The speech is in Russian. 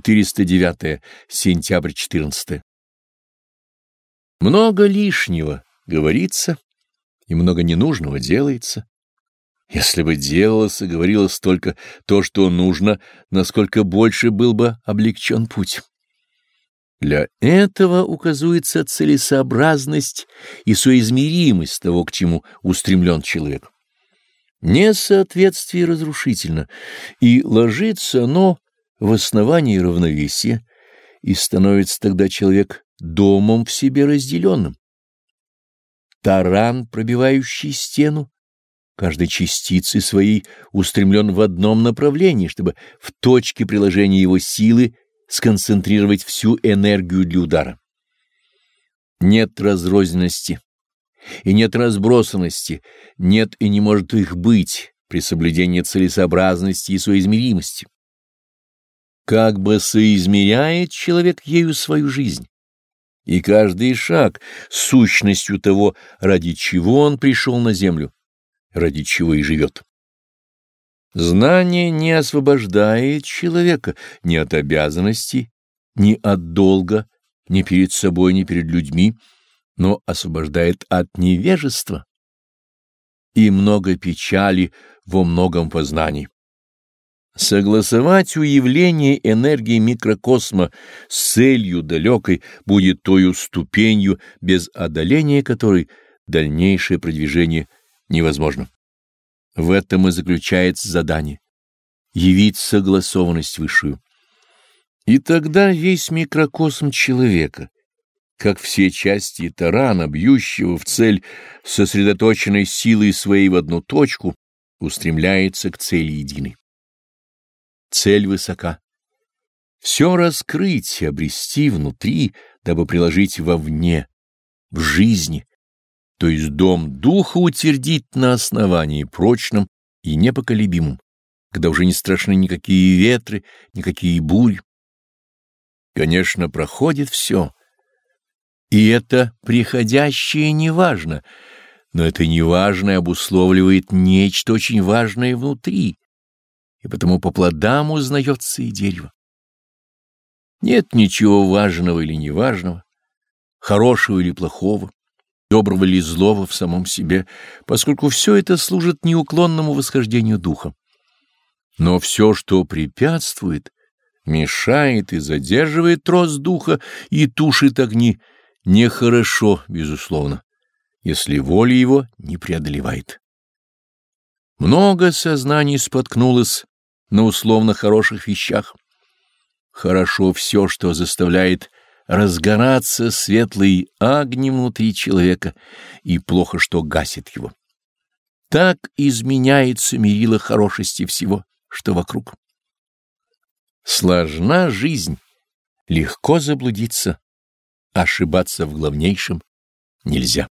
409. Сентябрь 14. Много лишнего говорится, и много ненужного делается. Если бы делалось и говорилось только то, что нужно, насколько больше был бы облегчен путь. Для этого указывается целесообразность и соизмеримость того, к чему устремлен человек. Несоответствие разрушительно, и ложится оно в основании равновесия, и становится тогда человек домом в себе разделенным. Таран, пробивающий стену, каждой частицей своей устремлен в одном направлении, чтобы в точке приложения его силы сконцентрировать всю энергию для удара. Нет разрозненности и нет разбросанности, нет и не может их быть при соблюдении целесообразности и соизмеримости. Как бы соизмеряет человек ею свою жизнь, и каждый шаг сущностью того, ради чего он пришел на землю, ради чего и живет. Знание не освобождает человека ни от обязанностей, ни от долга, ни перед собой, ни перед людьми, но освобождает от невежества и много печали во многом познании. Согласовать уявление энергии микрокосма с целью далекой будет тою ступенью, без одоления которой дальнейшее продвижение невозможно. В этом и заключается задание — явить согласованность высшую. И тогда весь микрокосм человека, как все части тарана, бьющего в цель сосредоточенной силой своей в одну точку, устремляется к цели единой. Цель высока. Все раскрыть и обрести внутри, дабы приложить вовне, в жизни, то есть дом духа утвердить на основании прочном и непоколебимом, когда уже не страшны никакие ветры, никакие бури. Конечно, проходит все, и это приходящее неважно, но это неважное обусловливает нечто очень важное внутри, и потому по плодам узнается и дерево. Нет ничего важного или неважного, хорошего или плохого, доброго или злого в самом себе, поскольку все это служит неуклонному восхождению духа. Но все, что препятствует, мешает и задерживает рост духа и тушит огни, нехорошо, безусловно, если воля его не преодолевает. Много сознаний споткнулось на условно хороших вещах. Хорошо все, что заставляет разгораться светлый огнем внутри человека, и плохо, что гасит его. Так изменяется мерило хорошести всего, что вокруг. Сложна жизнь, легко заблудиться, ошибаться в главнейшем нельзя.